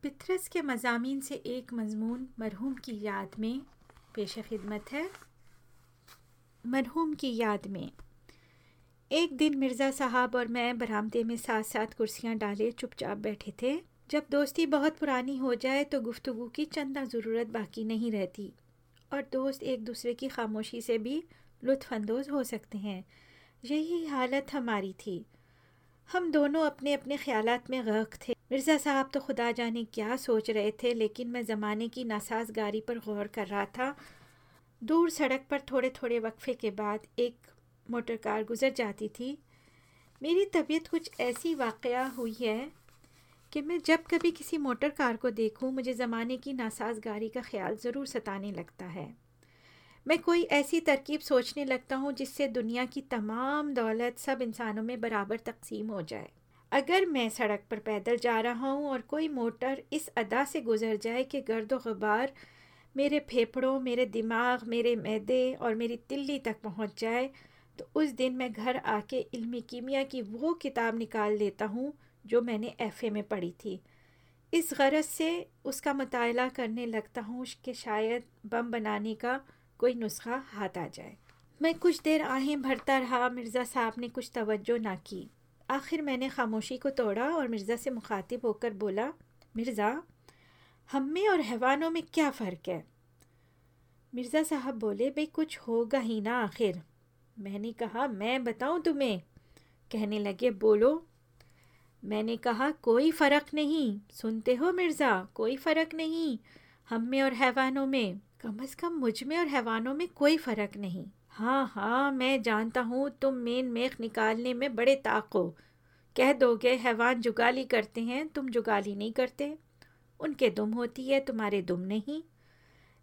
پترس کے مضامین سے ایک مضمون مرحوم کی یاد میں پیش خدمت ہے۔ مرحوم کی یاد میں۔ ایک دن مرزا صاحب اور میں برآمدے میں ساتھ ساتھ کرسیاں ڈالے چپ چاپ بیٹھے تھے۔ جب دوستی بہت پرانی ہو جائے تو گفتگو کی چندہ ضرورت باقی نہیں رہتی اور دوست ایک دوسرے کی خاموشی سے بھی لطف اندوز ہو سکتے ہیں۔ یہی حالت ہماری تھی۔ ہم دونوں اپنے اپنے خیالات میں غرق تھے۔ مرزا صاحب تو خدا جانے کیا سوچ رہے تھے، لیکن میں زمانے کی ناسازگاری پر غور کر رہا تھا۔ دور سڑک پر تھوڑے تھوڑے وقفے کے بعد ایک موٹر کار گزر جاتی تھی۔ میری طبیعت کچھ ایسی واقعہ ہوئی ہے کہ میں جب کبھی کسی موٹر کار کو دیکھوں، مجھے زمانے کی ناسازگاری کا خیال ضرور ستانے لگتا ہے۔ میں کوئی ایسی ترکیب سوچنے لگتا ہوں جس سے دنیا کی تمام دولت سب انسانوں میں برابر تقسیم ہو جائے۔ اگر میں سڑک پر پیدل جا رہا ہوں اور کوئی موٹر اس ادا سے گزر جائے کہ گرد و غبار میرے پھیپھڑوں، میرے دماغ، میرے میدے اور میری تلی تک پہنچ جائے، تو اس دن میں گھر آ کے علمی کیمیا کی وہ کتاب نکال لیتا ہوں جو میں نے ایف اے میں پڑھی تھی۔ اس غرض سے اس کا مطالعہ کرنے لگتا ہوں کہ شاید بم بنانے کا کوئی نسخہ ہاتھ آ جائے۔ میں کچھ دیر آہیں بھرتا رہا، مرزا صاحب نے کچھ توجہ نہ کی۔ آخر میں نے خاموشی کو توڑا اور مرزا سے مخاطب ہو کر بولا، مرزا ہم میں اور حیوانوں میں کیا فرق ہے؟ مرزا صاحب بولے بھائی کچھ ہوگا ہی نا آخر۔ میں نے کہا، میں بتاؤں تمہیں۔ کہنے لگے، بولو۔ میں نے کہا، کوئی فرق نہیں۔ سنتے ہو مرزا، کوئی فرق نہیں۔ ہم میں اور حیوانوں میں، کم از کم مجھ میں اور حیوانوں میں کوئی فرق نہیں۔ ہاں ہاں میں جانتا ہوں تم مین میخ نکالنے میں بڑے طاق ہو۔ کہہ دو گے، حیوان جگالی کرتے ہیں، تم جگالی نہیں کرتے۔ ان کے دم ہوتی ہے، تمہارے دم نہیں۔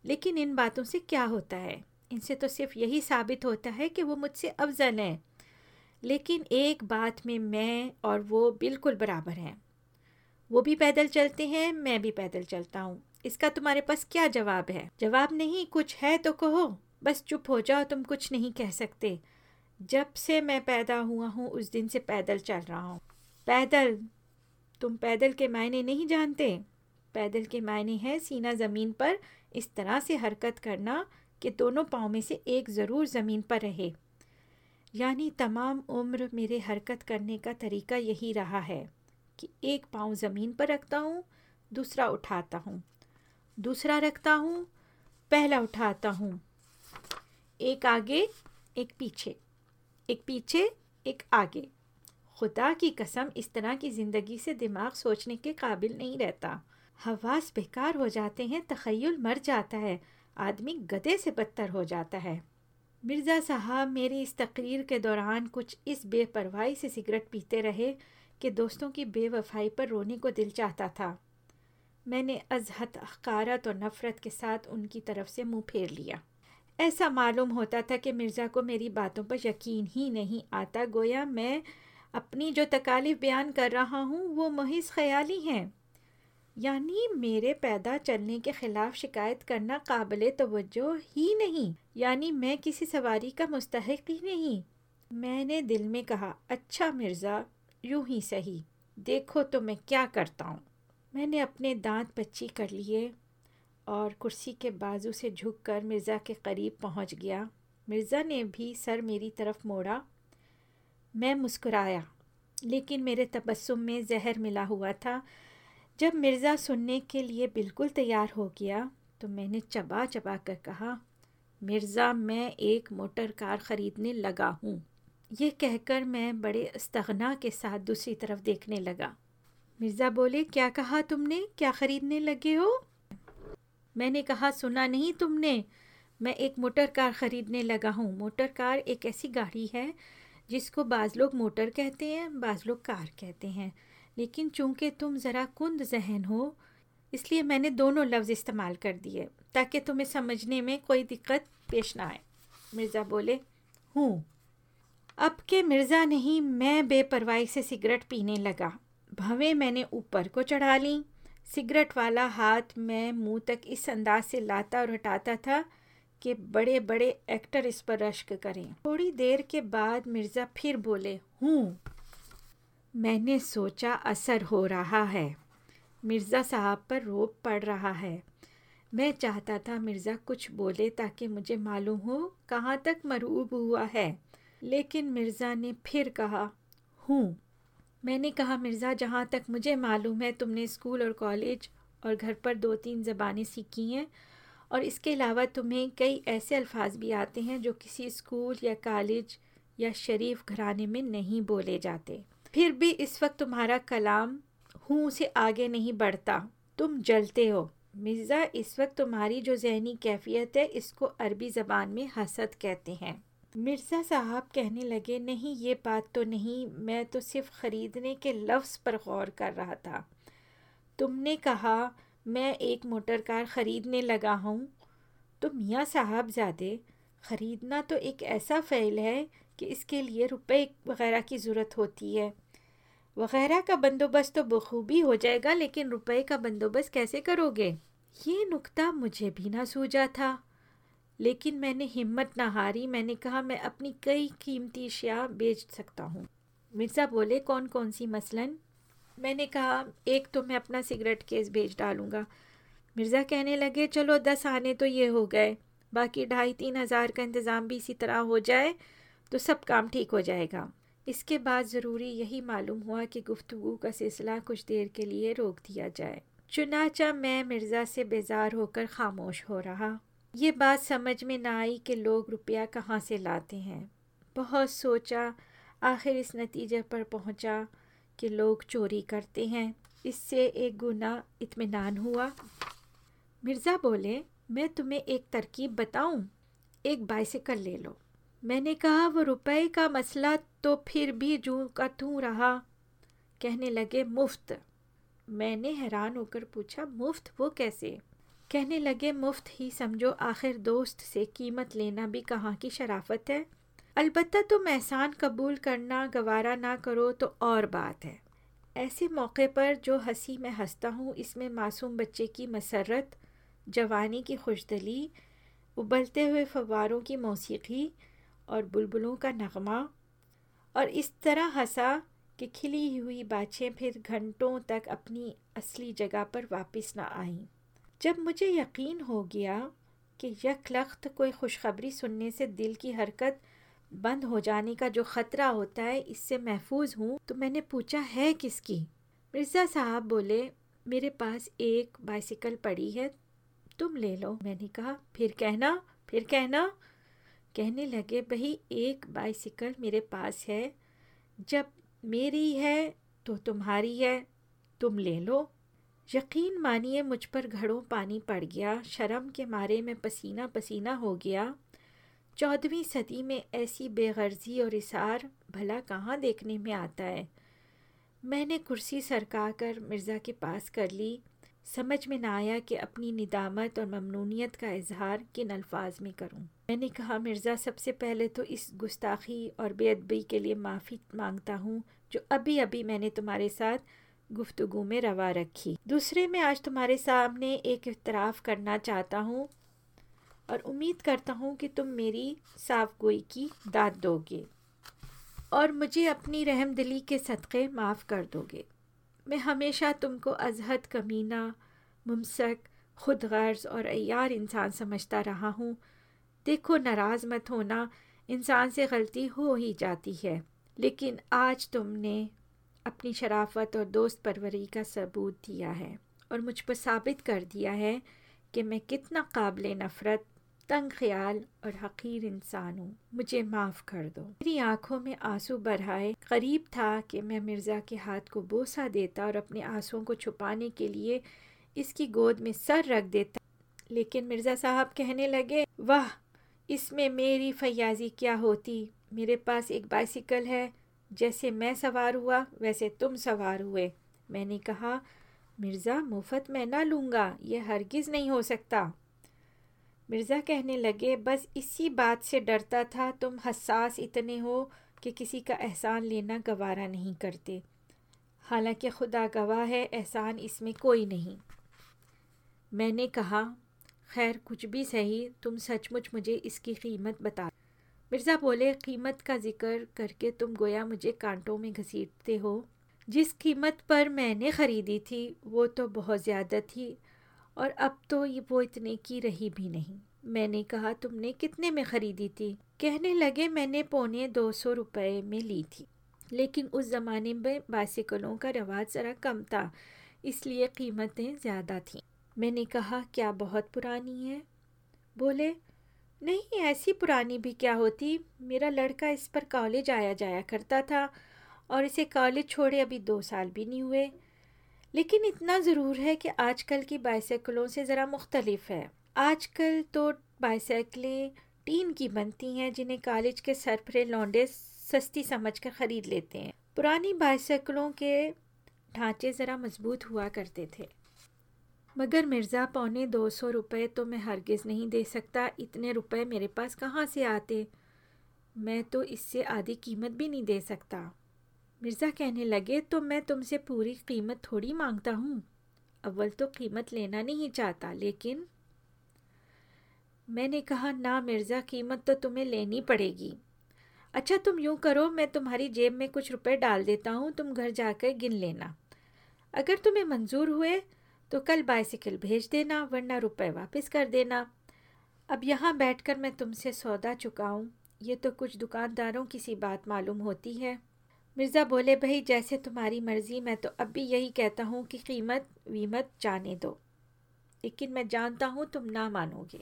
لیکن ان باتوں سے کیا ہوتا ہے؟ ان سے تو صرف یہی ثابت ہوتا ہے کہ وہ مجھ سے افضل ہیں۔ لیکن ایک بات میں میں اور وہ بالکل برابر ہیں۔ وہ بھی پیدل چلتے ہیں، میں بھی پیدل چلتا ہوں۔ اس کا تمہارے پاس کیا جواب ہے؟ جواب نہیں، کچھ ہے تو کہو۔ بس چپ ہو جاؤ، تم کچھ نہیں کہہ سکتے۔ جب سے میں پیدا ہوا ہوں، اس دن سے پیدل چل رہا ہوں۔ پیدل، تم پیدل کے معنی نہیں جانتے۔ پیدل کے معنی ہے سینہ زمین پر اس طرح سے حرکت کرنا کہ دونوں پاؤں میں سے ایک ضرور زمین پر رہے۔ یعنی تمام عمر میرے حرکت کرنے کا طریقہ یہی رہا ہے کہ ایک پاؤں زمین پر رکھتا ہوں، دوسرا اٹھاتا ہوں۔ دوسرا رکھتا ہوں، پہلا اٹھاتا ہوں۔ ایک آگے، ایک پیچھے۔ ایک پیچھے، ایک آگے۔ خدا کی قسم، اس طرح کی زندگی سے دماغ سوچنے کے قابل نہیں رہتا۔ حواس بیکار ہو جاتے ہیں، تخیل مر جاتا ہے۔ آدمی گدے سے بدتر ہو جاتا ہے۔ مرزا صاحب، میری اس تقریر کے دوران کچھ اس بے پرواہی سے سگریٹ پیتے رہے کہ دوستوں کی بے وفائی پر رونے کو دل چاہتا تھا۔ میں نے ازحت حقارت اور نفرت کے ساتھ ان کی طرف سے منہ پھیر لیا۔ ایسا معلوم ہوتا تھا کہ مرزا کو میری باتوں پر یقین ہی نہیں آتا، گویا میں اپنی جو تکالیف بیان کر رہا ہوں وہ محض خیالی ہیں۔ یعنی میرے پیدا چلنے کے خلاف شکایت کرنا قابل توجہ ہی نہیں یعنی میں کسی سواری کا مستحق ہی نہیں۔ میں نے دل میں کہا اچھا مرزا، یوں ہی صحیح، دیکھو تو میں کیا کرتا ہوں۔ میں نے اپنے دانت پچی کر لیے۔ اور کرسی کے بازو سے جھک کر مرزا کے قریب پہنچ گیا۔ مرزا نے بھی سر میری طرف موڑا۔ میں مسکرایا، لیکن میرے تبسم میں زہر ملا ہوا تھا۔ جب مرزا سننے کے لیے بالکل تیار ہو گیا تو میں نے چبا چبا کر کہا، مرزا، میں ایک موٹر کار خریدنے لگا ہوں۔ یہ کہہ کر میں بڑے استغنا کے ساتھ دوسری طرف دیکھنے لگا۔ مرزا بولے، کیا کہا تم نے؟ کیا خریدنے لگے ہو؟ میں نے کہا، سنا نہیں تم نے؟ میں ایک موٹر کار خریدنے لگا ہوں۔ موٹر کار ایک ایسی گاڑی ہے جس کو بعض لوگ موٹر کہتے ہیں، بعض لوگ کار کہتے ہیں۔ لیکن چونکہ تم ذرا کند ذہن ہو، اس لیے میں نے دونوں لفظ استعمال کر دیے تاکہ تمہیں سمجھنے میں کوئی دقت پیش نہ آئے۔ مرزا بولے، ہوں۔ اب کہ مرزا نہیں، میں بے پرواہی سے سگریٹ پینے لگا۔ بھویں میں نے اوپر کو چڑھا لیں۔ سگریٹ والا ہاتھ میں منہ تک اس انداز سے لاتا اور ہٹاتا تھا کہ بڑے بڑے ایکٹر اس پر رشک کریں۔ تھوڑی دیر کے بعد مرزا پھر بولے، ہوں، میں نے سوچا اثر ہو رہا ہے۔ مرزا صاحب پر روپ پڑ رہا ہے۔ میں چاہتا تھا مرزا کچھ بولے تاکہ مجھے معلوم ہو کہاں تک مرعوب ہوا ہے۔ لیکن مرزا نے پھر کہا، ہوں میں نے کہا، مرزا جہاں تک مجھے معلوم ہے، تم نے اسکول اور کالج اور گھر پر دو تین زبانیں سیکھی ہیں اور اس کے علاوہ تمہیں کئی ایسے الفاظ بھی آتے ہیں جو کسی اسکول یا کالج یا شریف گھرانے میں نہیں بولے جاتے۔ پھر بھی اس وقت تمہارا کلام ہوں سے آگے نہیں بڑھتا۔ تم جلتے ہو۔ مرزا، اس وقت تمہاری جو ذہنی کیفیت ہے، اس کو عربی زبان میں حسد کہتے ہیں۔ مرزا صاحب کہنے لگے، نہیں، یہ بات تو نہیں، میں تو صرف خریدنے کے لفظ پر غور کر رہا تھا۔ تم نے کہا، میں ایک موٹر کار خریدنے لگا ہوں۔ تو میاں صاحب زیادہ خریدنا تو ایک ایسا فعل ہے کہ اس کے لیے روپے وغیرہ کی ضرورت ہوتی ہے۔ وغیرہ کا بندوبست تو بخوبی ہو جائے گا، لیکن روپے کا بندوبست کیسے کرو گے؟ یہ نقطہ مجھے بھی نہ سوجا تھا۔ لیکن میں نے ہمت نہ ہاری، میں نے کہا میں اپنی کئی قیمتی اشیاء بیچ سکتا ہوں۔ مرزا بولے، کون کون سی؟ مثلاً میں نے کہا، ایک تو میں اپنا سگریٹ کیس بیچ ڈالوں گا۔ مرزا کہنے لگے، چلو دس آنے تو یہ ہو گئے، باقی ڈھائی تین ہزار کا انتظام بھی اسی طرح ہو جائے تو سب کام ٹھیک ہو جائے گا۔ اس کے بعد ضروری یہی معلوم ہوا کہ گفتگو کا سلسلہ کچھ دیر کے لیے روک دیا جائے۔ چنانچہ میں مرزا سے بیزار ہو کر خاموش ہو رہا۔ یہ بات سمجھ میں نہ آئی کہ لوگ روپیہ کہاں سے لاتے ہیں۔ بہت سوچا، آخر اس نتیجے پر پہنچا کہ لوگ چوری کرتے ہیں۔ اس سے ایک گنا اطمینان ہوا۔ مرزا بولے، میں تمہیں ایک ترکیب بتاؤں، ایک بائسیکل لے لو۔ میں نے کہا، وہ روپے کا مسئلہ تو پھر بھی جو کا توں رہا۔ کہنے لگے، مفت۔ میں نے حیران ہو کر پوچھا، مفت وہ کیسے؟ کہنے لگے، مفت ہی سمجھو، آخر دوست سے قیمت لینا بھی کہاں کی شرافت ہے؟ البتہ تم احسان قبول کرنا، گوارا نہ کرو تو اور بات ہے۔ ایسے موقع پر جو ہنسی میں ہنستا ہوں، اس میں معصوم بچے کی مسرت، جوانی کی خوشدلی، ابلتے ہوئے فواروں کی موسیقی اور بلبلوں کا نغمہ، اور اس طرح ہنسا کہ کھلی ہوئی باچھیں پھر گھنٹوں تک اپنی اصلی جگہ پر واپس نہ آئیں۔ جب مجھے یقین ہو گیا کہ یک لخت کوئی خوشخبری سننے سے دل کی حرکت بند ہو جانے کا جو خطرہ ہوتا ہے، اس سے محفوظ ہوں۔ تو میں نے پوچھا، ہے کس کی؟ مرزا صاحب بولے، میرے پاس ایک بائسیکل پڑی ہے، تم لے لو۔ میں نے کہا، پھر کہنا پھر کہنا۔ کہنے لگے بھئی ایک بائسیکل میرے پاس ہے، جب میری ہے تو تمہاری ہے، تم لے لو۔ یقین مانیے مجھ پر گھڑوں پانی پڑ گیا، شرم کے مارے میں پسینہ پسینہ ہو گیا۔ چودھویں صدی میں ایسی بے غرضی اور اثار بھلا کہاں دیکھنے میں آتا ہے؟ میں نے کرسی سرکا کر مرزا کے پاس کر لی۔ سمجھ میں نہ آیا کہ اپنی ندامت اور ممنونیت کا اظہار کن الفاظ میں کروں۔ میں نے کہا، مرزا، سب سے پہلے تو اس گستاخی اور بے ادبی کے لیے معافی مانگتا ہوں جو ابھی ابھی میں نے تمہارے ساتھ گفتگو میں روا رکھی۔ دوسرے میں آج تمہارے سامنے ایک اعتراف کرنا چاہتا ہوں اور امید کرتا ہوں کہ تم میری صاف گوئی کی داد دو گے اور مجھے اپنی رحم دلی کے صدقے معاف کر دو گے۔ میں ہمیشہ تم کو ازہد کمینہ، ممسک خود غرض اور ایار انسان سمجھتا رہا ہوں۔ دیکھو، ناراض مت ہونا، انسان سے غلطی ہو ہی جاتی ہے، لیکن آج تم نے اپنی شرافت اور دوست پروری کا ثبوت دیا ہے اور مجھ پر ثابت کر دیا ہے کہ میں کتنا قابل نفرت، تنگ خیال اور حقیر انسان ہوں۔ مجھے معاف کر دو۔ میری آنکھوں میں آنسو بڑھائے، قریب تھا کہ میں مرزا کے ہاتھ کو بوسا دیتا اور اپنے آنسوں کو چھپانے کے لیے اس کی گود میں سر رکھ دیتا۔ لیکن مرزا صاحب کہنے لگے، واہ، اس میں میری فیاضی کیا ہوتی؟ میرے پاس ایک بائسیکل ہے۔ جیسے میں سوار ہوا، ویسے تم سوار ہوئے۔ میں نے کہا، مرزا مفت میں نہ لوں گا، یہ ہرگز نہیں ہو سکتا۔ مرزا کہنے لگے، بس اسی بات سے ڈرتا تھا، تم حساس اتنے ہو کہ کسی کا احسان لینا گوارا نہیں کرتے۔ حالانکہ خدا گواہ ہے، احسان اس میں کوئی نہیں۔ میں نے کہا، خیر، کچھ بھی صحیح، تم سچ مچ مجھے اس کی قیمت بتا مرزا بولے، قیمت کا ذکر کر کے تم گویا مجھے کانٹوں میں گھسیٹتے ہو۔ جس قیمت پر میں نے خریدی تھی، وہ تو بہت زیادہ تھی۔ اور اب تو وہ اتنے کی رہی بھی نہیں۔ میں نے کہا، تم نے کتنے میں خریدی تھی؟ کہنے لگے، میں نے پونے دو سو روپے میں لی تھی۔ لیکن اس زمانے میں بائسیکلوں کا رواج ذرا کم تھا، اس لیے قیمتیں زیادہ تھیں۔ میں نے کہا، کیا بہت پرانی ہے؟ بولے نہیں، ایسی پرانی بھی کیا ہوتی؟ میرا لڑکا اس پر کالج آیا جایا کرتا تھا اور اسے کالج چھوڑے ابھی دو سال بھی نہیں ہوئے۔ لیکن اتنا ضرور ہے کہ آج کل کی بائیسیکلوں سے ذرا مختلف ہے۔ آج کل تو بائیسیکلیں ٹین کی بنتی ہیں، جنہیں کالج کے سرپرے لونڈے سستی سمجھ کر خرید لیتے ہیں۔ پرانی بائیسیکلوں کے ڈھانچے ذرا مضبوط ہوا کرتے تھے۔ مگر مرزا پونے دو سو روپے تو میں ہرگز نہیں دے سکتا، اتنے روپے میرے پاس کہاں سے آتے؟ میں تو اس سے آدھی قیمت بھی نہیں دے سکتا۔ مرزا کہنے لگے، تو میں تم سے پوری قیمت تھوڑی مانگتا ہوں۔ اول تو قیمت لینا نہیں چاہتا، لیکن میں نے کہا، نہ مرزا، قیمت تو تمہیں لینی پڑے گی۔ اچھا تم یوں کرو، میں تمہاری جیب میں کچھ روپے ڈال دیتا ہوں، تم گھر جا کر گن لینا۔ اگر تمہیں منظور ہوئے تو کل بائسیکل بھیج دینا، ورنہ روپے واپس کر دینا۔ اب یہاں بیٹھ کر میں تم سے سودا چکاؤں۔ یہ تو کچھ دکانداروں کی سی بات معلوم ہوتی ہے۔ مرزا بولے، بھائی، جیسے تمہاری مرضی، میں تو اب بھی یہی کہتا ہوں کہ قیمت ویمت جانے دو۔ لیکن میں جانتا ہوں تم نہ مانو گے۔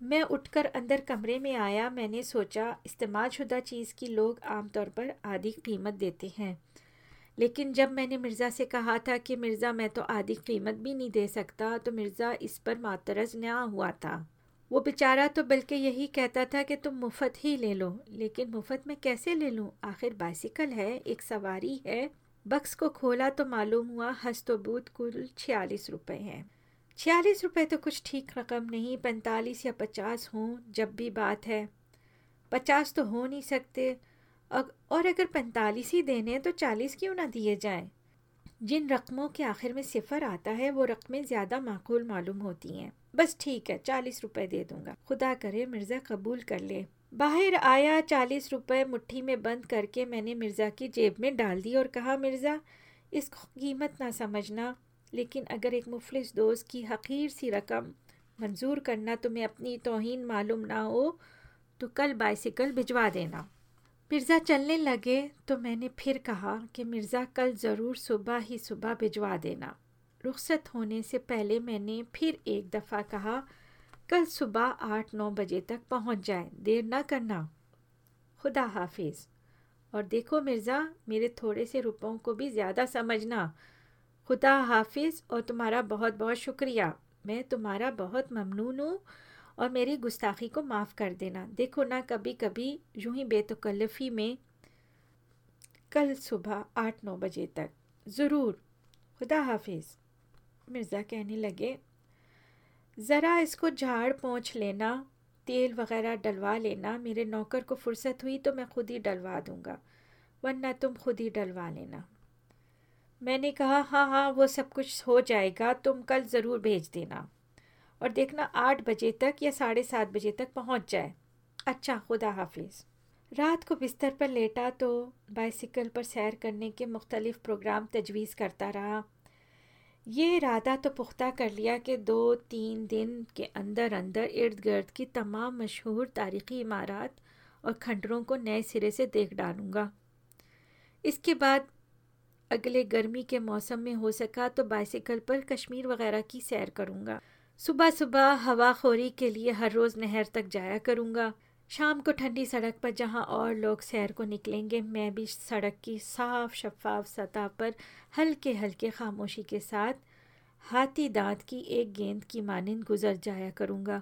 میں اٹھ کر اندر کمرے میں آیا۔ میں نے سوچا، استعمال شدہ چیز کی لوگ عام طور پر آدھی قیمت دیتے ہیں۔ لیکن جب میں نے مرزا سے کہا تھا کہ مرزا میں تو آدھی قیمت بھی نہیں دے سکتا، تو مرزا اس پر معترض نہ ہوا تھا۔ وہ بیچارہ تو بلکہ یہی کہتا تھا کہ تم مفت ہی لے لو۔ لیکن مفت میں کیسے لے لوں؟ آخر بائسیکل ہے، ایک سواری ہے۔ بکس کو کھولا تو معلوم ہوا ہست و بوت کل چھیالیس روپے ہیں۔ چھیالیس روپے تو کچھ ٹھیک رقم نہیں، پینتالیس یا پچاس ہوں، جب بھی بات ہے۔ پچاس تو ہو نہیں سکتے۔ اور اگر پینتالیس ہی دینے تو چالیس کیوں نہ دیے جائیں؟ جن رقموں کے آخر میں صفر آتا ہے، وہ رقمیں زیادہ معقول معلوم ہوتی ہیں۔ بس ٹھیک ہے، چالیس روپے دے دوں گا۔ خدا کرے مرزا قبول کر لے۔ باہر آیا، چالیس روپے مٹھی میں بند کر کے میں نے مرزا کی جیب میں ڈال دی اور کہا، مرزا، اس کو قیمت نہ سمجھنا۔ لیکن اگر ایک مفلس دوست کی حقیر سی رقم منظور کرنا تمہیں اپنی توہین معلوم نہ ہو، تو کل بائسیکل بھجوا دینا۔ مرزا چلنے لگے تو میں نے پھر کہا کہ مرزا کل ضرور صبح ہی صبح بھجوا دینا۔ رخصت ہونے سے پہلے میں نے پھر ایک دفعہ کہا، کل صبح آٹھ نو بجے تک پہنچ جائے دیر نہ کرنا۔ خدا حافظ۔ اور دیکھو مرزا، میرے تھوڑے سے روپوں کو بھی زیادہ سمجھنا۔ خدا حافظ، اور تمہارا بہت بہت شکریہ۔ میں تمہارا بہت ممنون ہوں۔ اور میری گستاخی کو معاف کر دینا۔ دیکھو نہ کبھی کبھی یوں ہی بے تکلفی میں کل صبح آٹھ نو بجے تک۔ ضرور۔ خدا حافظ۔ مرزا کہنے لگے، ذرا اس کو جھاڑ پونچھ لینا، تیل وغیرہ ڈلوا لینا، میرے نوکر کو فرصت ہوئی تو میں خود ہی ڈلوا دوں گا، ورنہ تم خود ہی ڈلوا لینا۔ میں نے کہا ہاں ہاں وہ سب کچھ ہو جائے گا، تم کل ضرور بھیج دینا۔ اور دیکھنا آٹھ بجے تک یا ساڑھے سات بجے تک پہنچ جائے۔ اچھا خدا حافظ۔ رات کو بستر پر لیٹا تو بائسیکل پر سیر کرنے کے مختلف پروگرام تجویز کرتا رہا۔ یہ ارادہ تو پختہ کر لیا کہ دو، تین دن کے اندر اندر ارد گرد کی تمام مشہور تاریخی عمارات اور کھنڈروں کو نئے سرے سے دیکھ ڈالوں گا۔ اس کے بعد اگلے گرمی کے موسم میں ہو سکا تو بائسیکل پر کشمیر وغیرہ کی سیر کروں گا۔ صبح صبح ہوا خوری کے لیے ہر روز نہر تک جایا کروں گا۔ شام کو ٹھنڈی سڑک پر جہاں اور لوگ سیر کو نکلیں گے، میں بھی سڑک کی صاف شفاف سطح پر ہلکے ہلکے خاموشی کے ساتھ ہاتھی دانت کی ایک گیند کی مانند گزر جایا کروں گا۔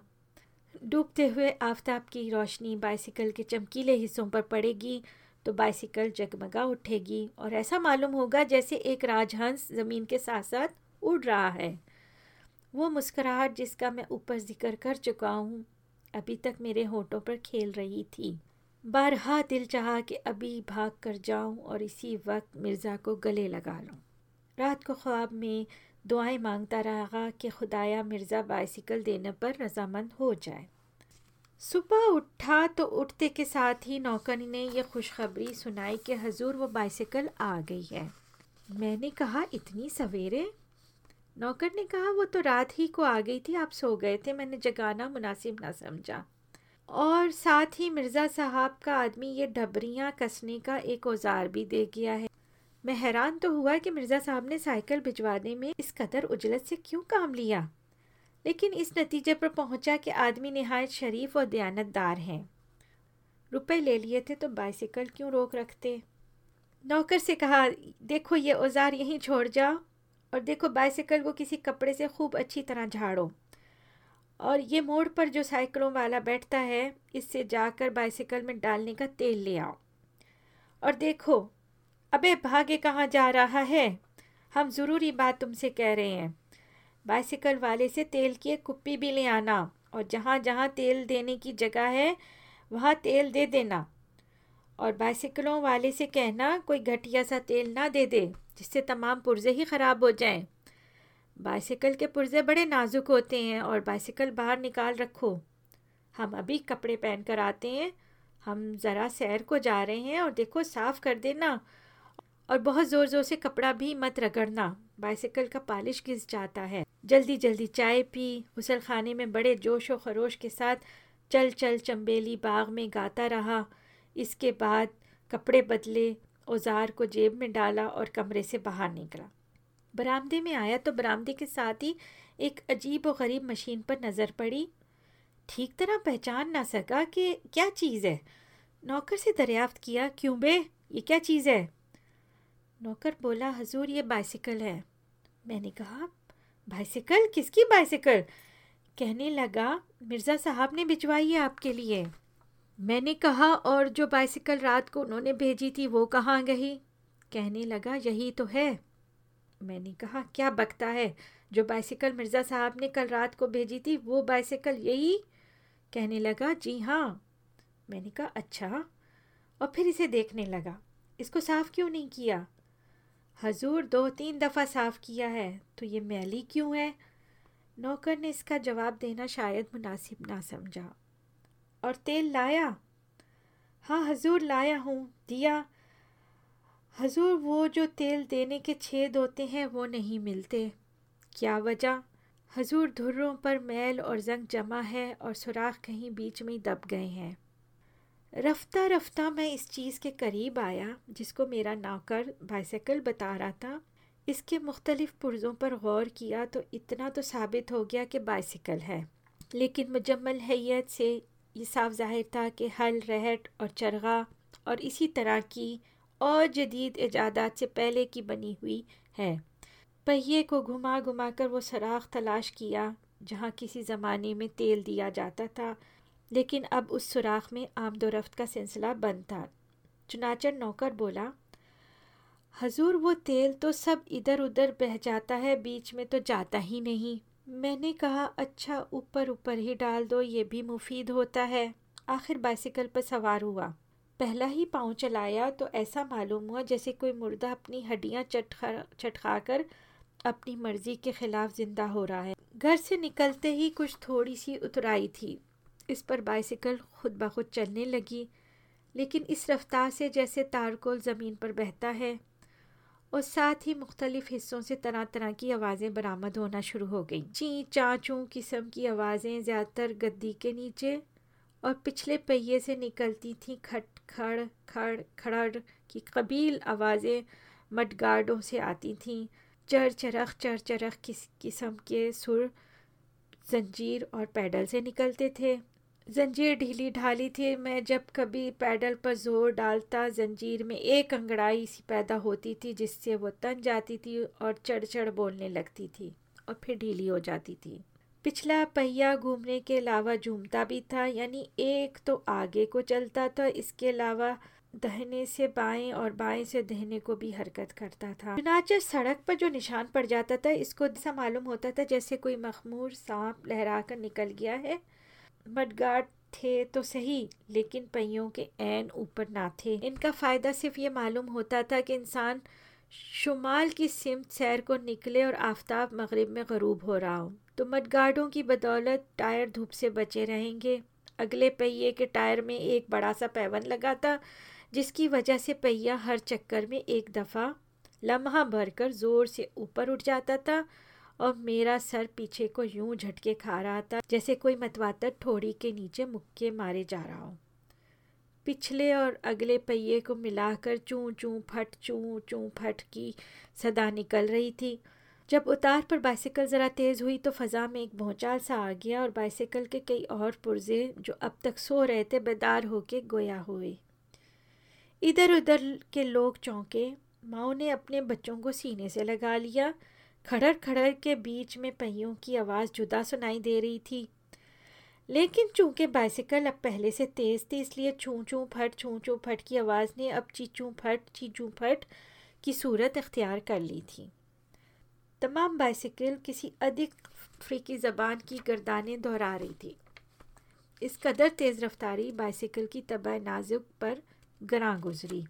ڈوبتے ہوئے آفتاب کی روشنی بائسیکل کے چمکیلے حصوں پر پڑے گی تو بائسیکل جگمگا اٹھے گی اور ایسا معلوم ہوگا جیسے ایک راج ہنس زمین کے ساتھ ساتھ اڑ رہا ہے۔ وہ مسکراہٹ جس کا میں اوپر ذکر کر چکا ہوں، ابھی تک میرے ہونٹوں پر کھیل رہی تھی۔ بارہا دل چاہا کہ ابھی بھاگ کر جاؤں اور اسی وقت مرزا کو گلے لگا لوں۔ رات کو خواب میں دعائیں مانگتا رہا کہ خدایا مرزا بائسیکل دینے پر رضامند ہو جائے۔ صبح اٹھا تو اٹھتے کے ساتھ ہی نوکر نے یہ خوشخبری سنائی کہ حضور وہ بائسیکل آ گئی ہے۔ میں نے کہا، اتنی سویرے؟ نوکر نے کہا، وہ تو رات ہی کو آ گئی تھی، آپ سو گئے تھے، میں نے جگانا مناسب نہ سمجھا۔ اور ساتھ ہی مرزا صاحب کا آدمی یہ ڈبریاں کسنے کا ایک اوزار بھی دے گیا ہے۔ میں حیران تو ہوا کہ مرزا صاحب نے سائیکل بھجوانے میں اس قدر اجلت سے کیوں کام لیا۔ لیکن اس نتیجے پر پہنچا کہ آدمی نہایت شریف اور دیانت دار ہیں۔ روپے لے لیے تھے تو بائسیکل کیوں روک رکھتے؟ نوکر سے کہا، دیکھو، یہ اوزار یہیں چھوڑ جاؤ۔ اور دیکھو بائسیکل کو کسی کپڑے سے خوب اچھی طرح جھاڑو۔ اور یہ موڑ پر جو سائیکلوں والا بیٹھتا ہے، اس سے جا کر بائسیکل میں ڈالنے کا تیل لے آؤ۔ اور دیکھو، ابے بھاگے کہاں جا رہا ہے؟ ہم ضروری بات تم سے کہہ رہے ہیں۔ بائسیکل والے سے تیل کی ایک کپی بھی لے آنا اور جہاں جہاں تیل دینے کی جگہ ہے، وہاں تیل دے دینا۔ اور بائسیکلوں والے سے کہنا کوئی گھٹیا سا تیل نہ دے دے، جس سے تمام پرزے ہی خراب ہو جائیں۔ بائسیکل کے پرزے بڑے نازک ہوتے ہیں اور بائسیکل باہر نکال رکھو۔ ہم ابھی کپڑے پہن کر آتے ہیں، ہم ذرا سیر کو جا رہے ہیں اور دیکھو صاف کر دینا۔ اور بہت زور زور سے کپڑا بھی مت رگڑنا، بائسیکل کا پالش گھس جاتا ہے۔ جلدی جلدی چائے پی، غسل خانے میں بڑے جوش و خروش کے ساتھ چل چل چمبیلی باغ میں گاتا رہا۔ اس کے بعد کپڑے بدلے، اوزار کو جیب میں ڈالا اور کمرے سے باہر نکلا۔ برآمدے میں آیا تو برآمدے کے ساتھ ہی ایک عجیب و غریب مشین پر نظر پڑی۔ ٹھیک طرح پہچان نہ سکا کہ کیا چیز ہے۔ نوکر سے دریافت کیا، کیوں بے؟ یہ کیا چیز ہے؟ نوکر بولا، حضور یہ بائسیکل ہے۔ میں نے کہا، بائسیکل؟ کس کی بائسیکل؟ کہنے لگا، مرزا صاحب نے بھجوائی ہے آپ کے لیے۔ میں نے کہا، اور جو بائسیکل رات کو انہوں نے بھیجی تھی، وہ کہاں گئی؟ کہنے لگا، یہی تو ہے۔ میں نے کہا، کیا بکتا ہے؟ جو بائسیکل مرزا صاحب نے کل رات کو بھیجی تھی، وہ بائسیکل یہی؟ کہنے لگا جی ہاں۔ میں نے کہا اچھا۔ اور پھر اسے دیکھنے لگا۔ اس کو صاف کیوں نہیں کیا؟ حضور دو تین دفعہ صاف کیا ہے، تو یہ میلی کیوں ہے؟ نوکر نے اس کا جواب دینا شاید مناسب نہ سمجھا۔ اور تیل لایا۔ ہاں حضور لایا ہوں، دیا۔ حضور وہ جو تیل دینے کے چھید ہوتے ہیں وہ نہیں ملتے۔ کیا وجہ؟ حضور دھروں پر میل اور زنگ جمع ہے اور سوراخ کہیں بیچ میں دب گئے ہیں۔ رفتہ رفتہ میں اس چیز کے قریب آیا جس کو میرا نوکر بائسیکل بتا رہا تھا۔ اس کے مختلف پرزوں پر غور کیا تو اتنا تو ثابت ہو گیا کہ بائسیکل ہے۔ لیکن مجمل حیت سے یہ صاف ظاہر تھا کہ حل، رہٹ اور چرغا اور اسی طرح کی اور جدید ایجادات سے پہلے کی بنی ہوئی ہے۔ پہیے کو گھما گھما کر وہ سراخ تلاش کیا جہاں کسی زمانے میں تیل دیا جاتا تھا، لیکن اب اس سوراخ میں آمد و رفت کا سلسلہ بند تھا۔ چنانچہ نوکر بولا، حضور، وہ تیل تو سب ادھر ادھر بہہ جاتا ہے، بیچ میں تو جاتا ہی نہیں۔ میں نے کہا اچھا اوپر اوپر ہی ڈال دو، یہ بھی مفید ہوتا ہے۔ آخر بائسیکل پر سوار ہوا۔ پہلا ہی پاؤں چلایا تو ایسا معلوم ہوا جیسے کوئی مردہ اپنی ہڈیاں چٹخا کر اپنی مرضی کے خلاف زندہ ہو رہا ہے۔ گھر سے نکلتے ہی کچھ تھوڑی سی اترائی تھی۔ اس پر بائسیکل خود بخود چلنے لگی۔ لیکن اس رفتار سے جیسے تارکول زمین پر بہتا ہے۔ اور ساتھ ہی مختلف حصوں سے طرح طرح کی آوازیں برآمد ہونا شروع ہو گئیں۔ چین چاچوں قسم کی آوازیں زیادہ تر گدی کے نیچے اور پچھلے پہیے سے نکلتی تھیں۔ کھٹ، کھڑ کھڑ کھڑ کی قبیل آوازیں مڈ گارڈوں سے آتی تھیں۔ چر چرخ چر چرخ کس، قسم کے سر، زنجیر اور پیڈل سے نکلتے تھے۔ زنجیر ڈھیلی ڈھالی تھی۔ میں جب کبھی پیڈل پر زور ڈالتا، زنجیر میں ایک انگڑائی سی پیدا ہوتی تھی، جس سے وہ تن جاتی تھی اور چڑھ چڑھ بولنے لگتی تھی اور پھر ڈھیلی ہو جاتی تھی۔ پچھلا پہیا گھومنے کے علاوہ جھومتا بھی تھا یعنی ایک تو آگے کو چلتا تھا، اس کے علاوہ دہنے سے بائیں اور بائیں سے دہنے کو بھی حرکت کرتا تھا۔ چنانچہ سڑک پر جو نشان پڑ جاتا تھا، اس کو ایسا معلوم ہوتا تھا جیسے کوئی مخمور سانپ لہرا کر نکل گیا ہے۔ مڈگارڈ تھے تو صحیح، لیکن پہیوں کے عین اوپر نہ تھے۔ ان کا فائدہ صرف یہ معلوم ہوتا تھا کہ انسان شمال کی سمت سیر کو نکلے اور آفتاب مغرب میں غروب ہو رہا ہو۔ تو مڈ گارڈوں کی بدولت ٹائر دھوپ سے بچے رہیں گے۔ اگلے پہیے کے ٹائر میں ایک بڑا سا پیون لگا تھا، جس کی وجہ سے پہیا ہر چکر میں ایک دفعہ لمحہ بھر کر زور سے اوپر اٹھ جاتا تھا۔ اور میرا سر پیچھے کو یوں جھٹکے کھا رہا تھا جیسے کوئی متواتر ٹھوڑی کے نیچے مکے مارے جا رہا ہو۔ پچھلے اور اگلے پہیے کو ملا کر چوں چوں پھٹ چوں چوں پھٹ کی صدا نکل رہی تھی۔ جب اتار پر بائسیکل ذرا تیز ہوئی تو فضا میں ایک بھونچال سا آ گیا اور بائسیکل کے کئی اور پرزے جو اب تک سو رہے تھے بیدار ہو کے گویا ہوئے۔ ادھر ادھر کے لوگ چونکے، ماؤں نے اپنے بچوں کو سینے سے لگا لیا۔ کھڑر کھڑر کے بیچ میں پہیوں کی آواز جدا سنائی دے رہی تھی۔ لیکن چونکہ بائسیکل اب پہلے سے تیز تھی، اس لیے چوں چوں پھٹ، چوں چوں پھٹ کی آواز نے اب چیچوں پھٹ چیچوں پھٹ کی صورت اختیار کر لی تھی۔ تمام بائسیکل کسی ادھک افریقی زبان کی گردانیں دہرا رہی تھی۔ اس قدر تیز رفتاری بائسیکل کی طبع نازک پر گراں گزری۔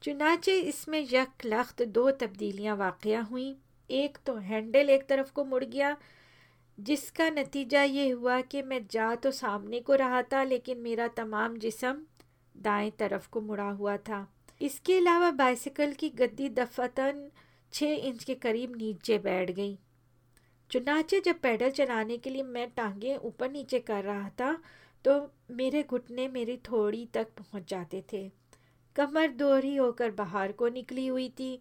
چنانچہ اس میں یک لخت دو تبدیلیاں واقع ہوئیں۔ ایک تو ہینڈل ایک طرف کو مڑ گیا، جس کا نتیجہ یہ ہوا کہ میں جا تو سامنے کو رہا تھا، لیکن میرا تمام جسم دائیں طرف کو مڑا ہوا تھا۔ اس کے علاوہ بائسیکل کی گدی دفتن چھ انچ کے قریب نیچے بیٹھ گئی۔ چنانچہ جب پیڈل چلانے کے لیے میں ٹانگیں اوپر نیچے کر رہا تھا، تو میرے گھٹنے میری تھوڑی تک پہنچ جاتے تھے۔ کمر دوہری ہو کر باہر کو نکلی ہوئی تھی۔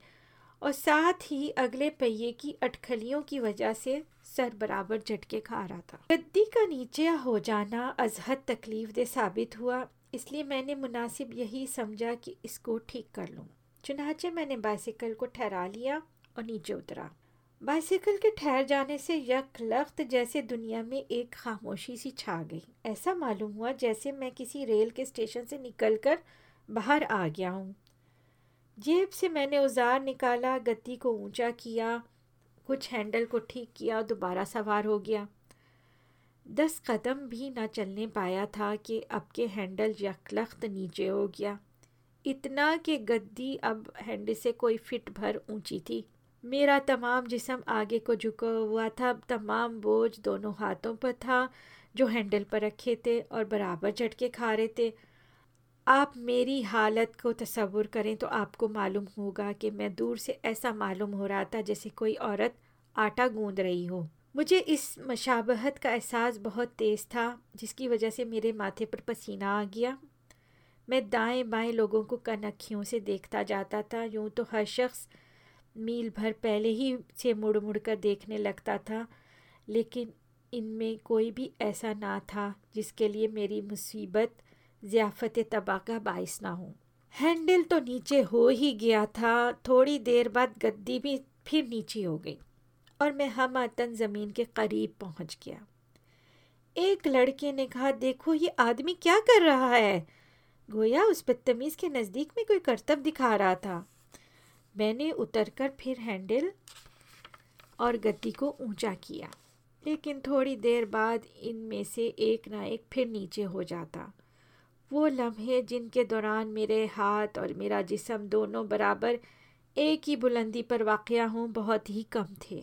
اور ساتھ ہی اگلے پہیے کی اٹکھلیوں کی وجہ سے سر برابر جھٹکے کھا رہا تھا۔ گدی کا نیچے ہو جانا ازحد تکلیف دہ ثابت ہوا، اس لیے میں نے مناسب یہی سمجھا کہ اس کو ٹھیک کر لوں۔ چنانچہ میں نے بائسیکل کو ٹھہرا لیا اور نیچے اترا۔ بائسیکل کے ٹھہر جانے سے یک لخت جیسے دنیا میں ایک خاموشی سی چھا گئی۔ ایسا معلوم ہوا جیسے میں کسی ریل کے اسٹیشن سے نکل کر باہر آ گیا ہوں۔ جیب سے میں نے اوزار نکالا، گدی کو اونچا کیا، کچھ ہینڈل کو ٹھیک کیا، دوبارہ سوار ہو گیا۔ دس قدم بھی نہ چلنے پایا تھا کہ اب کے ہینڈل یکلخت نیچے ہو گیا۔ اتنا کہ گدی اب ہینڈل سے کوئی فٹ بھر اونچی تھی۔ میرا تمام جسم آگے کو جھکا ہوا تھا، تمام بوجھ دونوں ہاتھوں پر تھا جو ہینڈل پر رکھے تھے اور برابر جھٹکے کھا رہے تھے۔ آپ میری حالت کو تصور کریں تو آپ کو معلوم ہوگا کہ میں دور سے ایسا معلوم ہو رہا تھا جیسے کوئی عورت آٹا گوند رہی ہو۔ مجھے اس مشابہت کا احساس بہت تیز تھا، جس کی وجہ سے میرے ماتھے پر پسینہ آ گیا۔ میں دائیں بائیں لوگوں کو کنکھیوں سے دیکھتا جاتا تھا، یوں تو ہر شخص میل بھر پہلے ہی سے مڑ مڑ کر دیکھنے لگتا تھا، لیکن ان میں کوئی بھی ایسا نہ تھا جس کے لیے میری مصیبت ضیافت تباہ کا باعث نہ ہوں۔ ہینڈل تو نیچے ہو ہی گیا تھا، تھوڑی دیر بعد گدی بھی پھر نیچے ہو گئی اور میں ہم آتن زمین کے قریب پہنچ گیا۔ ایک لڑکے نے کہا، دیکھو، یہ آدمی کیا کر رہا ہے؟ گویا اس بدتمیز کے نزدیک میں کوئی کرتب دکھا رہا تھا میں نے اتر کر پھر ہینڈل اور گدی کو اونچا کیا، لیکن تھوڑی دیر بعد ان میں سے ایک نہ ایک پھر نیچے ہو جاتا۔ وہ لمحے جن کے دوران میرے ہاتھ اور میرا جسم دونوں برابر ایک ہی بلندی پر واقع ہوں، بہت ہی کم تھے۔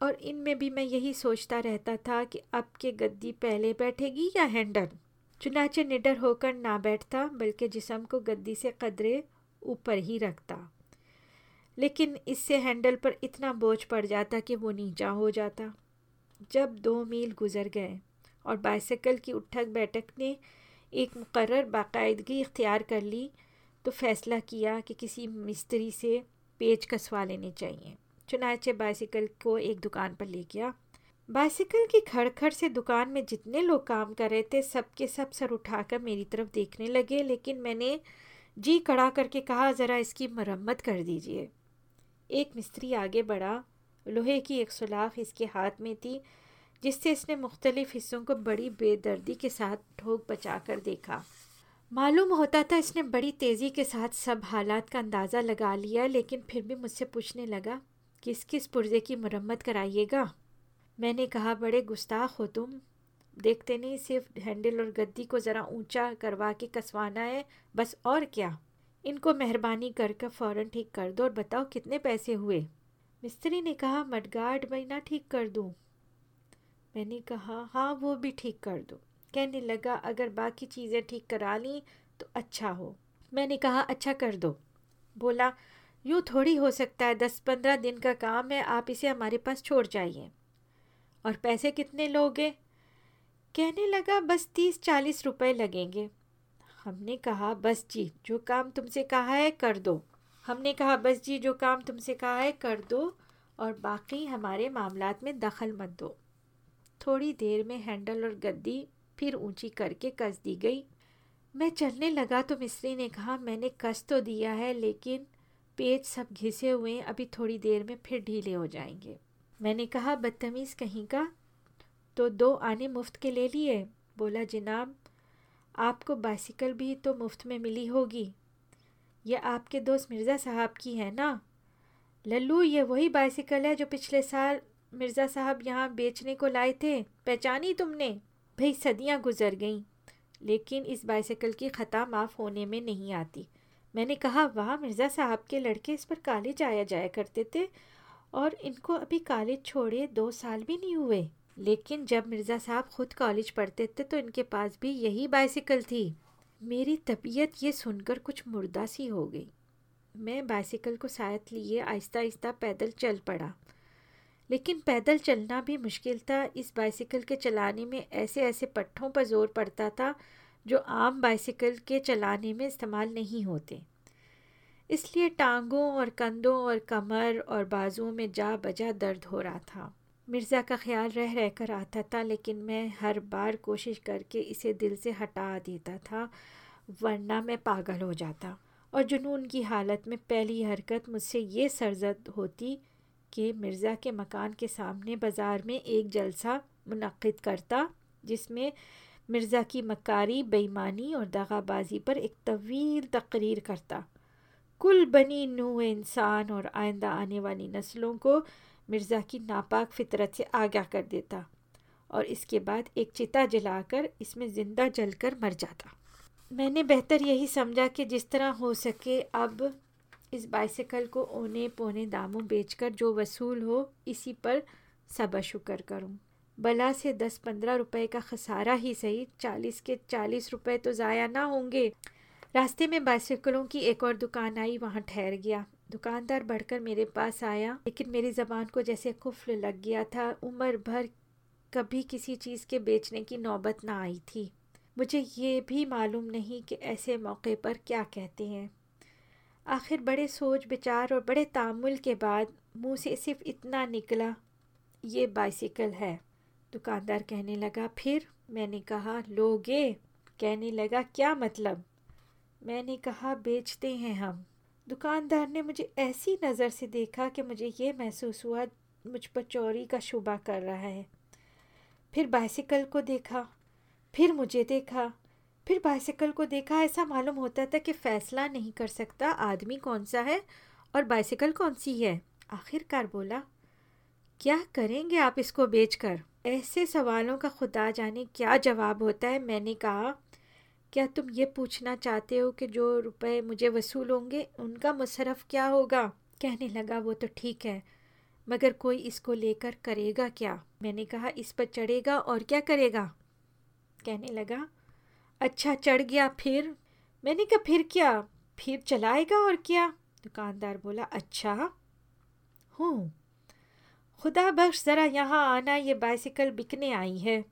اور ان میں بھی میں یہی سوچتا رہتا تھا کہ اب کے گدی پہلے بیٹھے گی یا ہینڈل۔ چنانچہ نڈر ہو کر نہ بیٹھتا، بلکہ جسم کو گدی سے قدرے اوپر ہی رکھتا۔ لیکن اس سے ہینڈل پر اتنا بوجھ پڑ جاتا کہ وہ نیچا ہو جاتا۔ جب دو میل گزر گئے اور بائسیکل کی اٹھک بیٹھک نے ایک مقرر باقاعدگی اختیار کر لی تو فیصلہ کیا کہ کسی مستری سے پیچ کسوا لینے چاہیے۔ چنانچہ بائسیکل کو ایک دکان پر لے گیا۔ بائسیکل کی کھڑ کھڑ سے دکان میں جتنے لوگ کام کر رہے تھے، سب کے سب سر اٹھا کر میری طرف دیکھنے لگے، لیکن میں نے جی کڑا کر کے کہا، ذرا اس کی مرمت کر دیجیے۔ ایک مستری آگے بڑھا، لوہے کی ایک سلاخ اس کے ہاتھ میں تھی۔ جس سے اس نے مختلف حصوں کو بڑی بے دردی کے ساتھ ٹھوک بچا کر دیکھا۔ معلوم ہوتا تھا اس نے بڑی تیزی کے ساتھ سب حالات کا اندازہ لگا لیا، لیکن پھر بھی مجھ سے پوچھنے لگا، کس کس پرزے کی مرمت کرائیے گا؟ میں نے کہا، بڑے گستاخ ہو تم، دیکھتے نہیں، صرف ہینڈل اور گدی کو ذرا اونچا کروا کے کسوانا ہے، بس اور کیا؟ ان کو مہربانی کر کر فوراً ٹھیک کر دو اور بتاؤ کتنے پیسے ہوئے؟ مستری نے کہا، مڈگارڈ میں نہ ٹھیک کر دوں۔ میں نے کہا ہاں وہ بھی ٹھیک کر دو۔ کہنے لگا، اگر باقی چیزیں ٹھیک کرا لیں تو اچھا ہو۔ میں نے کہا اچھا کر دو۔ بولا، یوں تھوڑی ہو سکتا ہے، دس پندرہ دن کا کام ہے، آپ اسے ہمارے پاس چھوڑ جائیے۔ اور پیسے کتنے لوگے؟ کہنے لگا، بس تیس چالیس روپے لگیں گے۔ ہم نے کہا، بس جی جو کام تم سے کہا ہے، کر دو۔ ہم نے کہا، بس جی جو کام تم سے کہا ہے، کر دو اور باقی ہمارے معاملات میں دخل مت دو۔ تھوڑی دیر میں ہینڈل اور گدی پھر اونچی کر کے کس دی گئی۔ میں چلنے لگا تو مستری نے کہا، میں نے کس تو دیا ہے، لیکن پیچ سب گھسے ہوئے ابھی تھوڑی دیر میں پھر ڈھیلے ہو جائیں گے۔ میں نے کہا، بدتمیز کہیں کا؟ تو دو آنے مفت کے لے لیے؟ بولا، جناب، آپ کو بائسیکل بھی تو مفت میں ملی ہوگی۔ یہ آپ کے دوست مرزا صاحب کی ہے نا؟ للو، یہ وہی بائسیکل ہے جو پچھلے سال مرزا صاحب یہاں بیچنے کو لائے تھے۔ پہچانی تم نے؟ بھئی صدیاں گزر گئیں۔ لیکن اس بائسیکل کی خطا معاف ہونے میں نہیں آتی۔ میں نے کہا، واہ، مرزا صاحب کے لڑکے اس پر کالج آیا جایا کرتے تھے اور ان کو ابھی کالج چھوڑے دو سال بھی نہیں ہوئے۔ لیکن جب مرزا صاحب خود کالج پڑھتے تھے تو ان کے پاس بھی یہی بائسیکل تھی۔ میری طبیعت یہ سن کر کچھ مردہ سی ہو گئی۔ میں بائسیکل کو ساتھ لیے آہستہ آہستہ پیدل چل پڑا۔ لیکن پیدل چلنا بھی مشکل تھا۔ اس بائسیکل کے چلانے میں ایسے ایسے پٹھوں پر زور پڑتا تھا جو عام بائسیکل کے چلانے میں استعمال نہیں ہوتے۔ اس لیے ٹانگوں اور کندھوں اور کمر اور بازوؤں میں جا بجا درد ہو رہا تھا۔ مرزا کا خیال رہ رہ کر آتا تھا، لیکن میں ہر بار کوشش کر کے اسے دل سے ہٹا دیتا تھا، ورنہ میں پاگل ہو جاتا۔ اور جنون کی حالت میں پہلی حرکت مجھ سے یہ سرزد ہوتی کہ مرزا کے مکان کے سامنے بازار میں ایک جلسہ منعقد کرتا، جس میں مرزا کی مکاری بےمانی اور دغا بازی پر ایک طویل تقریر کرتا۔ کل بنی نو انسان اور آئندہ آنے والی نسلوں کو مرزا کی ناپاک فطرت سے آگاہ کر دیتا اور اس کے بعد ایک چتا جلا کر اس میں زندہ جل کر مر جاتا۔ میں نے بہتر یہی سمجھا کہ جس طرح ہو سکے اب اس بائسیکل کو اونے پونے داموں بیچ کر جو وصول ہو، اسی پر صبر شکر کروں۔ بلا سے دس پندرہ روپے کا خسارہ ہی صحیح، چالیس کے چالیس روپے تو ضائع نہ ہوں گے۔ راستے میں بائسیکلوں کی ایک اور دکان آئی، وہاں ٹھہر گیا۔ دکاندار بڑھ کر میرے پاس آیا، لیکن میری زبان کو جیسے قفل لگ گیا تھا۔ عمر بھر کبھی کسی چیز کے بیچنے کی نوبت نہ آئی تھی۔ مجھے یہ بھی معلوم نہیں کہ ایسے موقع پر کیا کہتے ہیں۔ آخر بڑے سوچ بچار اور بڑے تعمل کے بعد منہ سے صرف اتنا نکلا، یہ بائسیکل ہے۔ دکاندار کہنے لگا، پھر؟ میں نے کہا، لوگے؟ کہنے لگا، کیا مطلب؟ میں نے کہا، بیچتے ہیں ہم۔ دکاندار نے مجھے ایسی نظر سے دیکھا کہ مجھے یہ محسوس ہوا، مجھ پر چوری کا شبہ کر رہا ہے۔ پھر بائسیکل کو دیکھا، پھر مجھے دیکھا۔ پھر بائسیکل کو دیکھا، ایسا معلوم ہوتا تھا کہ فیصلہ نہیں کر سکتا آدمی کون سا ہے اور بائسیکل کون سی ہے۔ آخر کار بولا، کیا کریں گے آپ اس کو بیچ کر؟ ایسے سوالوں کا خدا جانے کیا جواب ہوتا ہے۔ میں نے کہا، کیا تم یہ پوچھنا چاہتے ہو کہ جو روپے مجھے وصول ہوں گے، ان کا مصرف کیا ہوگا کہنے لگا، وہ تو ٹھیک ہے، مگر کوئی اس کو لے کر کرے گا کیا میں نے کہا، اس پر چڑھے گا اور کیا کرے گا کہنے لگا اچھا چڑھ گیا پھر۔ میں نے کہا، پھر کیا؟ پھر چلائے گا اور کیا؟ دکاندار بولا اچھا۔ ہوں۔ خدا بخش، ذرا یہاں آنا، یہ بائسیکل بکنے آئی ہے۔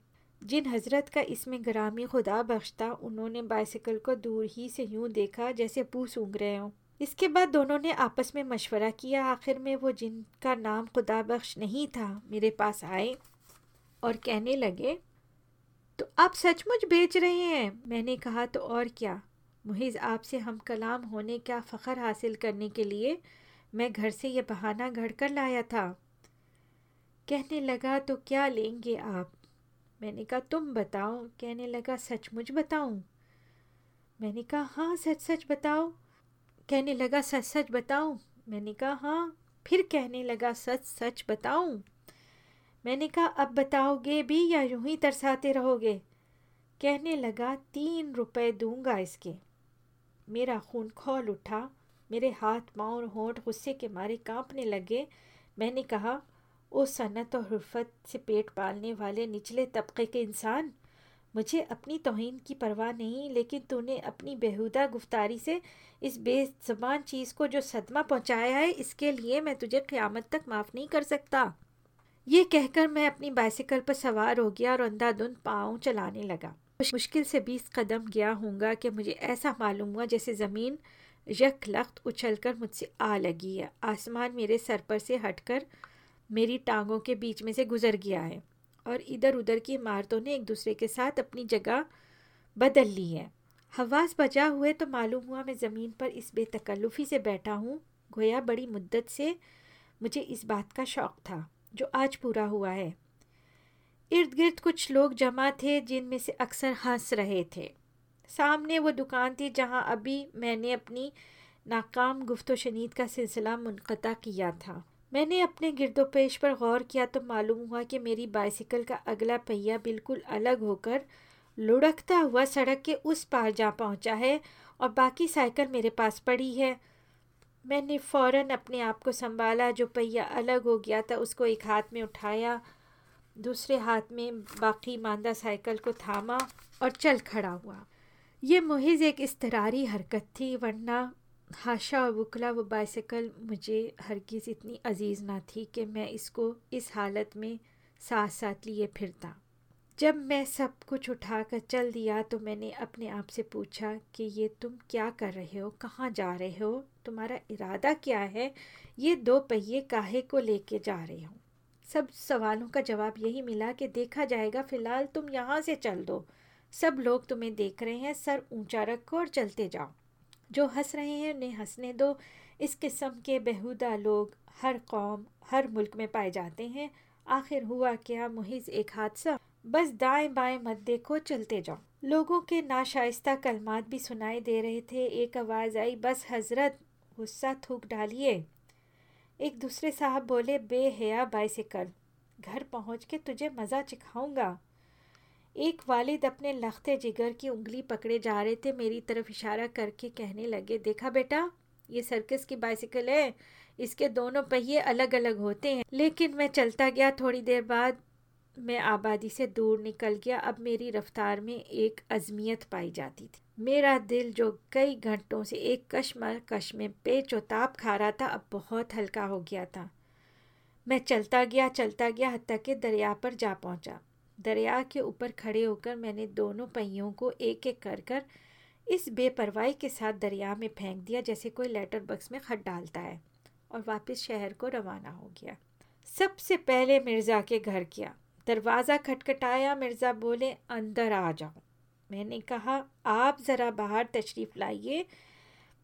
جن حضرت کا اس میں گرامی خدا بخش تھا، انہوں نے بائسیکل کو دور ہی سے یوں دیکھا جیسے پو سونگ رہے ہوں۔ اس کے بعد دونوں نے آپس میں مشورہ کیا، آخر میں وہ جن کا نام خدا بخش نہیں تھا، میرے پاس آئے اور کہنے لگے تو آپ سچ مچ بیچ رہے ہیں۔ میں نے کہا، تو اور کیا؟ محض آپ سے ہم کلام ہونے کا فخر حاصل کرنے کے لیے میں گھر سے یہ بہانہ گھڑ کر لایا تھا۔ کہنے لگا، تو کیا لیں گے آپ؟ میں نے کہا، تم بتاؤ۔ کہنے لگا، سچ مجھ بتاؤں۔ میں نے کہا ہاں سچ سچ بتاؤ۔ کہنے لگا، سچ سچ بتاؤں۔ میں نے کہا ہاں۔ پھر کہنے لگا، سچ سچ بتاؤں۔ میں نے کہا، اب بتاؤ گے بھی یا یوں ہی ترساتے رہو گے؟ کہنے لگا، تین روپے دوں گا اس کے۔ میرا خون کھول اٹھا، میرے ہاتھ پاؤں اور ہونٹ غصے کے مارے کانپنے لگے۔ میں نے کہا او صنعت اور حرفت سے پیٹ پالنے والے نچلے طبقے کے انسان، مجھے اپنی توہین کی پرواہ نہیں، لیکن تو نے اپنی بےحودہ گفتاری سے اس بے زبان چیز کو جو صدمہ پہنچایا ہے، اس کے لیے میں تجھے قیامت تک معاف نہیں کر سکتا۔ یہ کہہ کر میں اپنی بائسیکل پر سوار ہو گیا اور اندھا دھند پاؤں چلانے لگا۔ مشکل سے بیس قدم گیا ہوں گا کہ مجھے ایسا معلوم ہوا جیسے زمین یک لخت اچھل کر مجھ سے آ لگی ہے۔ آسمان میرے سر پر سے ہٹ کر میری ٹانگوں کے بیچ میں سے گزر گیا ہے اور ادھر ادھر کی عمارتوں نے ایک دوسرے کے ساتھ اپنی جگہ بدل لی ہے۔ حواس بجا ہوئے تو معلوم ہوا میں زمین پر اس بے تکلفی سے بیٹھا ہوں۔ گویا بڑی مدت سے مجھے اس بات کا شوق تھا۔ جو آج پورا ہوا ہے۔ ارد گرد کچھ لوگ جمع تھے جن میں سے اکثر ہنس رہے تھے۔ سامنے وہ دکان تھی جہاں ابھی میں نے اپنی ناکام گفت و شنید کا سلسلہ منقطع کیا تھا۔ میں نے اپنے گرد و پیش پر غور کیا تو معلوم ہوا کہ میری بائسیکل کا اگلا پہیا بالکل الگ ہو کر لڑکتا ہوا سڑک کے اس پار جا پہنچا ہے اور باقی سائیکل میرے پاس پڑی ہے۔ میں نے فوراً اپنے آپ کو سنبھالا، جو پہیا الگ ہو گیا تھا، اس کو ایک ہاتھ میں اٹھایا، دوسرے ہاتھ میں باقی ماندہ سائیکل کو تھاما اور چل کھڑا ہوا۔ یہ محض ایک استراری حرکت تھی، ورنہ ہاشا اور وکلا وہ بائسیکل مجھے ہرگز اتنی عزیز نہ تھی کہ میں اس کو اس حالت میں ساتھ ساتھ لیے پھرتا۔ جب میں سب کچھ اٹھا کر چل دیا تو میں نے اپنے آپ سے پوچھا کہ یہ تم کیا کر رہے ہو؟ کہاں جا رہے ہو؟ تمہارا ارادہ کیا ہے؟ یہ دو پہیے کاہے کو لے کے جا رہے ہوں۔ سب سوالوں کا جواب یہی ملا کہ دیکھا جائے گا، فی الحال تم یہاں سے چل دو۔ سب لوگ تمہیں دیکھ رہے ہیں، سر اونچا رکھو اور چلتے جاؤ۔ جو ہنس رہے ہیں انہیں ہنسنے دو۔ اس قسم کے بہودہ لوگ ہر قوم، ہر ملک میں پائے جاتے ہیں۔ آخر ہوا کیا، محض ایک حادثہ؟ بس دائیں بائیں مت دیکھو چلتے جاؤ۔ لوگوں کے ناشائستہ کلمات بھی سنائی دے رہے تھے۔ ایک آواز آئی، بس حضرت غصہ تھوک ڈالیے۔ ایک دوسرے صاحب بولے، بے حیا بائسیکل، گھر پہنچ کے تجھے مزہ چکھاؤں گا۔ ایک والد اپنے لختے جگر کی انگلی پکڑے جا رہے تھے، میری طرف اشارہ کر کے کہنے لگے، دیکھا بیٹا، یہ سرکس کی بائسیکل ہے۔ اس کے دونوں پہیے الگ الگ ہوتے ہیں، لیکن میں چلتا گیا تھوڑی دیر بعد۔ میں آبادی سے دور نکل گیا، اب میری رفتار میں ایک عظمیت پائی جاتی تھی۔ میرا دل جو کئی گھنٹوں سے ایک کشمر کش میں پیچ و تاپ کھا رہا تھا، اب بہت ہلکا ہو گیا تھا۔ میں چلتا گیا چلتا گیا، حتیٰ کہ دریا پر جا پہنچا۔ دریا کے اوپر کھڑے ہو کر میں نے دونوں پہیوں کو ایک ایک کر کر اس بے پرواہی کے ساتھ دریا میں پھینک دیا، جیسے کوئی لیٹر بکس میں خط ڈالتا ہے۔ اور واپس شہر کو روانہ ہو گیا۔ سب سے پہلے مرزا کے گھر کیا دروازہ کھٹکھٹایا، مرزا بولے، اندر آ جاؤ۔ میں نے کہا، آپ ذرا باہر تشریف لائیے۔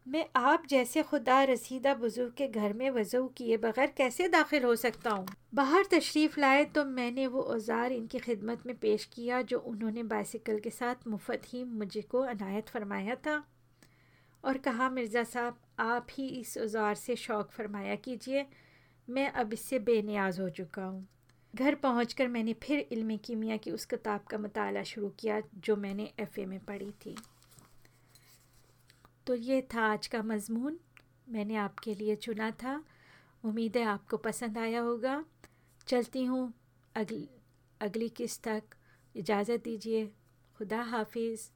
میں آپ جیسے خدا رسیدہ بزرگ کے گھر میں وضو کیے بغیر کیسے داخل ہو سکتا ہوں؟ باہر تشریف لائے تو میں نے وہ اوزار ان کی خدمت میں پیش کیا جو انہوں نے بائسیکل کے ساتھ مفت ہی مجھے کو عنایت فرمایا تھا۔ اور کہا، مرزا صاحب، آپ ہی اس اوزار سے شوق فرمایا کیجیے میں اب اس سے بے نیاز ہو چکا ہوں۔ گھر پہنچ کر میں نے پھر علم کیمیا کی اس کتاب کا مطالعہ شروع کیا جو میں نے ایف اے میں پڑھی تھی۔ تو یہ تھا آج کا مضمون۔ میں نے آپ کے لیے چنا تھا۔ امید ہے آپ کو پسند آیا ہوگا۔ چلتی ہوں۔ اگلی اگلی قسط تک۔ اجازت دیجیے۔ خدا حافظ۔